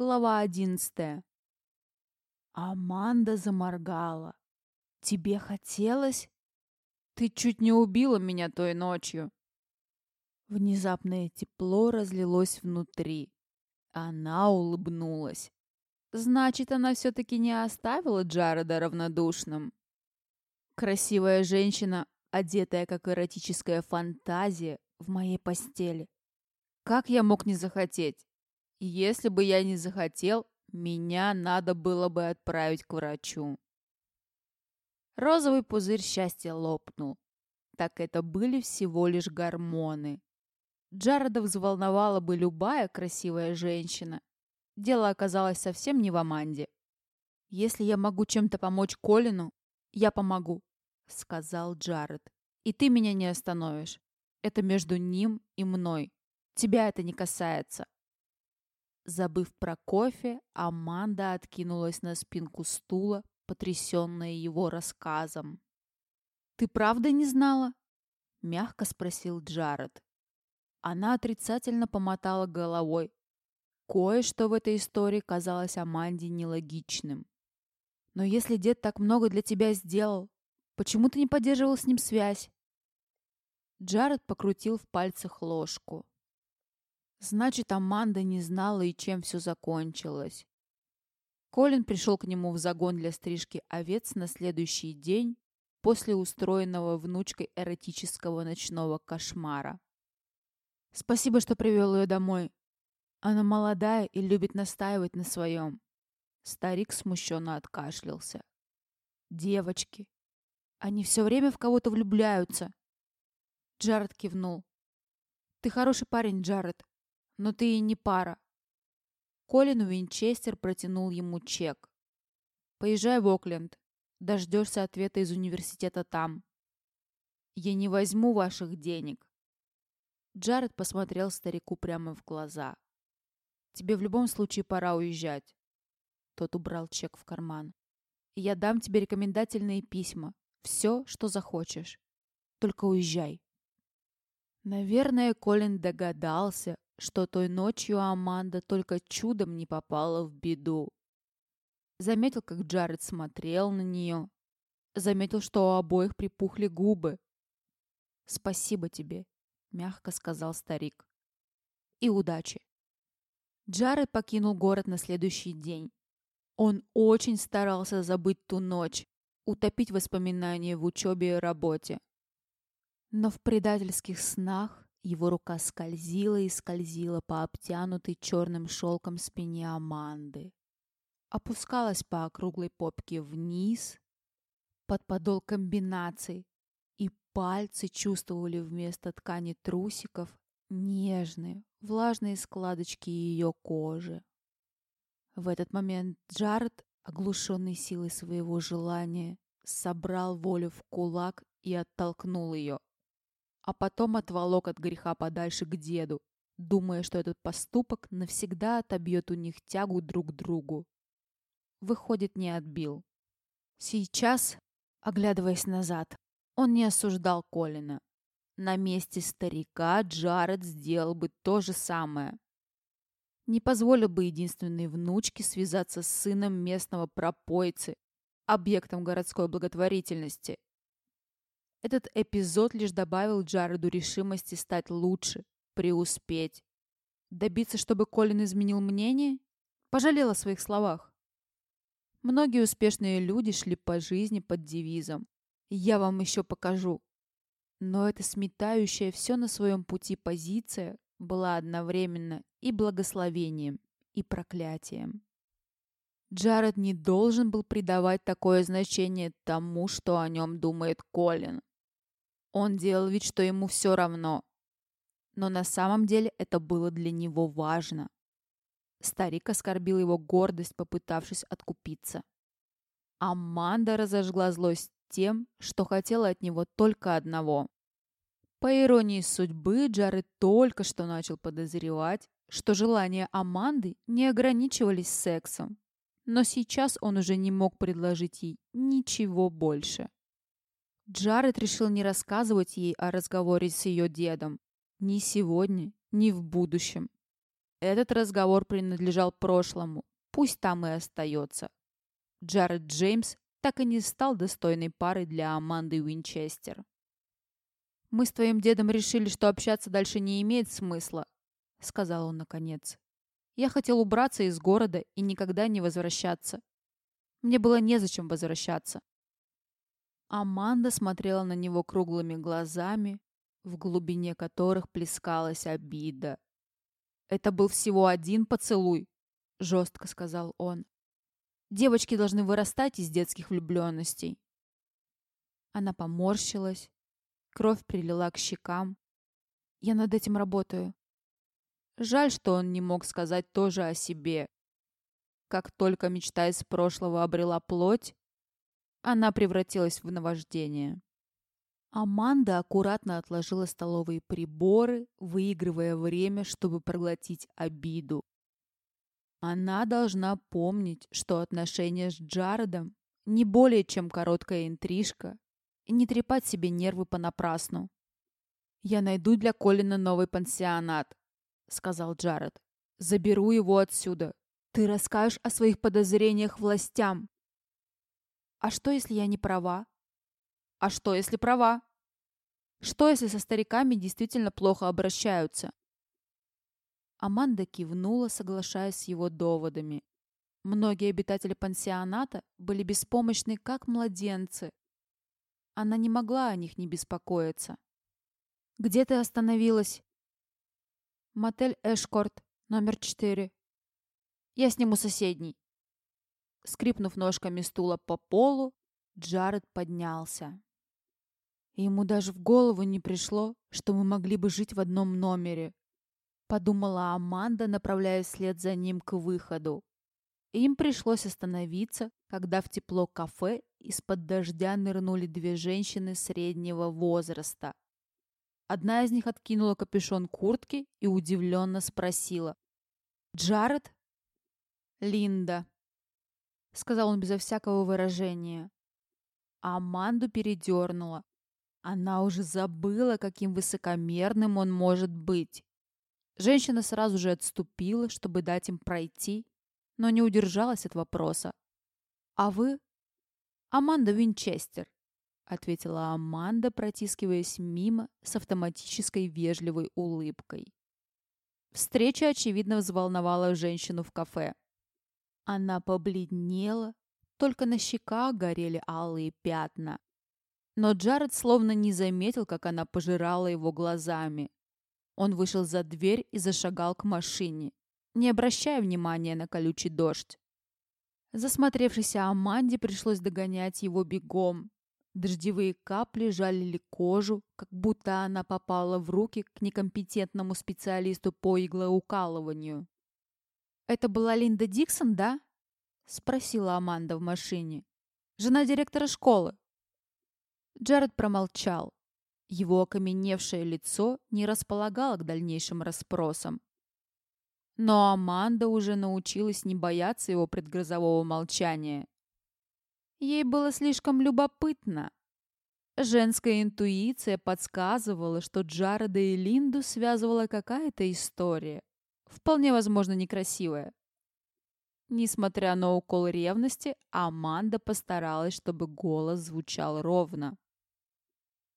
Глава одиннадцатая. Аманда заморгала. «Тебе хотелось?» «Ты чуть не убила меня той ночью». Внезапное тепло разлилось внутри. Она улыбнулась. Значит, она все-таки не оставила Джареда равнодушным. Красивая женщина, одетая как эротическая фантазия, в моей постели. Как я мог не захотеть? Если бы я не захотел, меня надо было бы отправить к врачу. Розовый пузырь счастья лопнул. Так это были всего лишь гормоны. Джареда взволновала бы любая красивая женщина. Дело оказалось совсем не в Аманде. «Если я могу чем-то помочь Колину, я помогу», — сказал Джаред. «И ты меня не остановишь. Это между ним и мной. Тебя это не касается». Забыв про кофе, Аманда откинулась на спинку стула, потрясенная его рассказом. «Ты правда не знала?» — мягко спросил Джаред. Она отрицательно помотала головой. Кое-что в этой истории казалось Аманде нелогичным. «Но если дед так много для тебя сделал, почему ты не поддерживал с ним связь?» Джаред покрутил в пальцах ложку. Значит, Аманда не знала и чем все закончилось. Колин пришел к нему в загон для стрижки овец на следующий день после устроенного внучкой эротического ночного кошмара. «Спасибо, что привел ее домой. Она молодая и любит настаивать на своем». Старик смущенно откашлялся. «Девочки. Они все время в кого-то влюбляются». Джаред кивнул. «Ты хороший парень, Джаред но ты и не пара. Колин Винчестер протянул ему чек. Поезжай в Окленд. Дождешься ответа из университета там. Я не возьму ваших денег. Джаред посмотрел старику прямо в глаза. Тебе в любом случае пора уезжать. Тот убрал чек в карман. Я дам тебе рекомендательные письма. Все, что захочешь. Только уезжай. Наверное, Колин догадался, что той ночью Аманда только чудом не попала в беду. Заметил, как Джаред смотрел на нее. Заметил, что у обоих припухли губы. «Спасибо тебе», — мягко сказал старик. «И удачи». Джаред покинул город на следующий день. Он очень старался забыть ту ночь, утопить воспоминания в учебе и работе. Но в предательских снах его рука скользила и скользила по обтянутой черным шелком спине Аманды. Опускалась по округлой попке вниз, под подол комбинаций, и пальцы чувствовали вместо ткани трусиков нежные, влажные складочки ее кожи. В этот момент Джаред, оглушенный силой своего желания, собрал волю в кулак и оттолкнул ее а потом отволок от греха подальше к деду, думая, что этот поступок навсегда отобьет у них тягу друг к другу. Выходит, не отбил. Сейчас, оглядываясь назад, он не осуждал Колина. На месте старика Джаред сделал бы то же самое. Не позволил бы единственной внучке связаться с сыном местного пропойцы, объектом городской благотворительности. Этот эпизод лишь добавил Джареду решимости стать лучше, преуспеть. Добиться, чтобы Колин изменил мнение? Пожалел о своих словах. Многие успешные люди шли по жизни под девизом «Я вам еще покажу». Но эта сметающая все на своем пути позиция была одновременно и благословением, и проклятием. Джаред не должен был придавать такое значение тому, что о нем думает Колин. Он делал вид, что ему все равно. Но на самом деле это было для него важно. Старик оскорбил его гордость, попытавшись откупиться. Аманда разожгла злость тем, что хотела от него только одного. По иронии судьбы, Джаред только что начал подозревать, что желания Аманды не ограничивались сексом. Но сейчас он уже не мог предложить ей ничего больше. Джаред решил не рассказывать ей о разговоре с ее дедом. Ни сегодня, ни в будущем. Этот разговор принадлежал прошлому. Пусть там и остается. Джаред Джеймс так и не стал достойной парой для Аманды Уинчестер. «Мы с твоим дедом решили, что общаться дальше не имеет смысла», — сказал он наконец. «Я хотел убраться из города и никогда не возвращаться. Мне было незачем возвращаться». Аманда смотрела на него круглыми глазами, в глубине которых плескалась обида. «Это был всего один поцелуй», — жестко сказал он. «Девочки должны вырастать из детских влюбленностей». Она поморщилась, кровь прилила к щекам. «Я над этим работаю». Жаль, что он не мог сказать тоже о себе. Как только мечта из прошлого обрела плоть, она превратилась в наваждение. Аманда аккуратно отложила столовые приборы, выигрывая время, чтобы проглотить обиду. Она должна помнить, что отношения с Джаредом не более чем короткая интрижка, и не трепать себе нервы понапрасну. «Я найду для Колина новый пансионат», — сказал Джаред. «Заберу его отсюда. Ты расскажешь о своих подозрениях властям». «А что, если я не права?» А что, если права? Что, если со стариками действительно плохо обращаются? Аманда кивнула, соглашаясь с его доводами. Многие обитатели пансионата были беспомощны, как младенцы. Она не могла о них не беспокоиться. «Где ты остановилась?» «Мотель Эшкорт, номер четыре. Я сниму соседний». Скрипнув ножками стула по полу, Джаред поднялся. Ему даже в голову не пришло, что мы могли бы жить в одном номере. Подумала Аманда, направляясь вслед за ним к выходу. Им пришлось остановиться, когда в тепло кафе из-под дождя нырнули две женщины среднего возраста. Одна из них откинула капюшон куртки и удивленно спросила. «Джаред?» «Линда», — сказал он безо всякого выражения. Аманду передернула. Она уже забыла, каким высокомерным он может быть. Женщина сразу же отступила, чтобы дать им пройти, но не удержалась от вопроса. «А вы?» «Аманда Винчестер», — ответила Аманда, протискиваясь мимо с автоматической вежливой улыбкой. Встреча, очевидно, взволновала женщину в кафе. Она побледнела, только на щеках горели алые пятна. Но Джаред словно не заметил, как она пожирала его глазами. Он вышел за дверь и зашагал к машине, не обращая внимания на колючий дождь. Засмотревшейся Аманде пришлось догонять его бегом. Дождевые капли жалили кожу, как будто она попала в руки к некомпетентному специалисту по иглоукалыванию. «Это была Линда Диксон, да?» — спросила Аманда в машине. «Жена директора школы». Джаред промолчал. Его окаменевшее лицо не располагало к дальнейшим расспросам. Но Аманда уже научилась не бояться его предгрозового молчания. Ей было слишком любопытно. Женская интуиция подсказывала, что Джареда и Линду связывала какая-то история, вполне возможно некрасивая. Несмотря на укол ревности, Аманда постаралась, чтобы голос звучал ровно.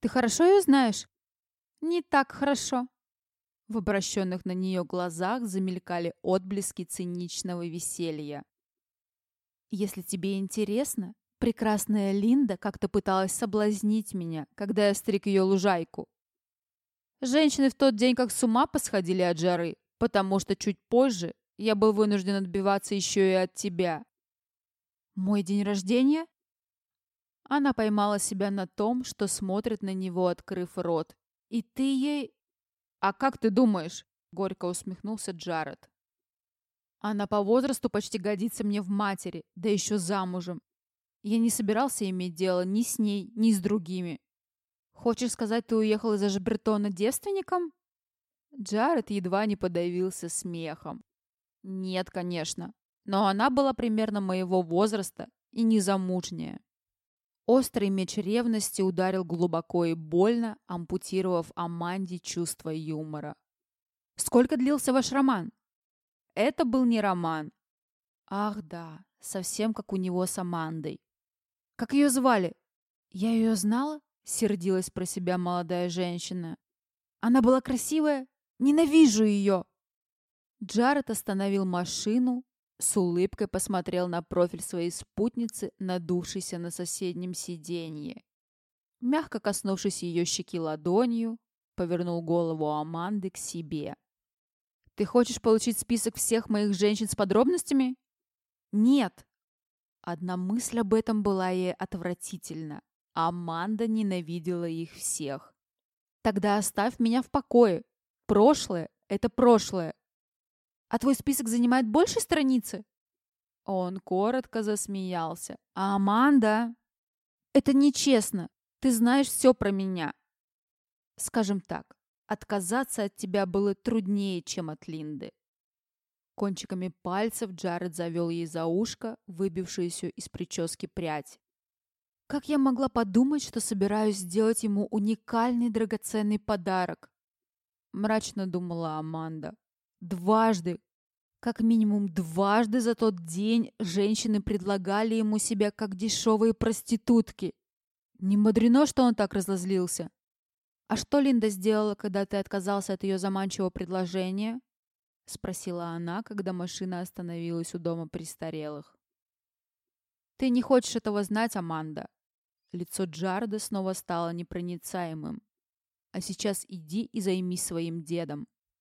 Ты хорошо ее знаешь?» «Не так хорошо». В обращенных на нее глазах замелькали отблески циничного веселья. «Если тебе интересно, прекрасная Линда как-то пыталась соблазнить меня, когда я стриг ее лужайку. Женщины в тот день как с ума посходили от жары, потому что чуть позже я был вынужден отбиваться еще и от тебя. Мой день рождения? Она поймала себя на том, что смотрит на него, открыв рот. «И ты ей...» «А как ты думаешь?» — горько усмехнулся Джаред. «Она по возрасту почти годится мне в матери, да еще замужем. Я не собирался иметь дело ни с ней, ни с другими. Хочешь сказать, ты уехал из Ажбертона девственником?» Джаред едва не подавился смехом. «Нет, конечно. Но она была примерно моего возраста и незамужняя. Острый меч ревности ударил глубоко и больно, ампутировав Аманде чувство юмора. «Сколько длился ваш роман?» это был не роман. Ах да, совсем как у него с Амандой. Как ее звали? Я ее знала? Сердилась про себя молодая женщина. Она была красивая? Ненавижу ее! Джаред остановил машину, с улыбкой посмотрел на профиль своей спутницы, надувшейся на соседнем сиденье. Мягко коснувшись ее щеки ладонью, повернул голову Аманды к себе. «Ты хочешь получить список всех моих женщин с подробностями?» «Нет!» Одна мысль об этом была ей отвратительна. Аманда ненавидела их всех. «Тогда оставь меня в покое. Прошлое — это прошлое. А твой список занимает больше страницы?» Он коротко засмеялся. «Аманда, это нечестно. Ты знаешь все про меня. Скажем так, отказаться от тебя было труднее, чем от Линды. Кончиками пальцев Джаред завел ей за ушко, выбившуюся из прически прядь. Как я могла подумать, что собираюсь сделать ему уникальный драгоценный подарок? Мрачно думала Аманда. Дважды, как минимум дважды за тот день женщины предлагали ему себя как дешевые проститутки. Не мудрено, что он так разозлился. «А что Линда сделала, когда ты отказался от ее заманчивого предложения?» — спросила она, когда машина остановилась у дома престарелых. «Ты не хочешь этого знать, Аманда?» Лицо Джарда снова стало непроницаемым. «А сейчас иди и займись своим дедом.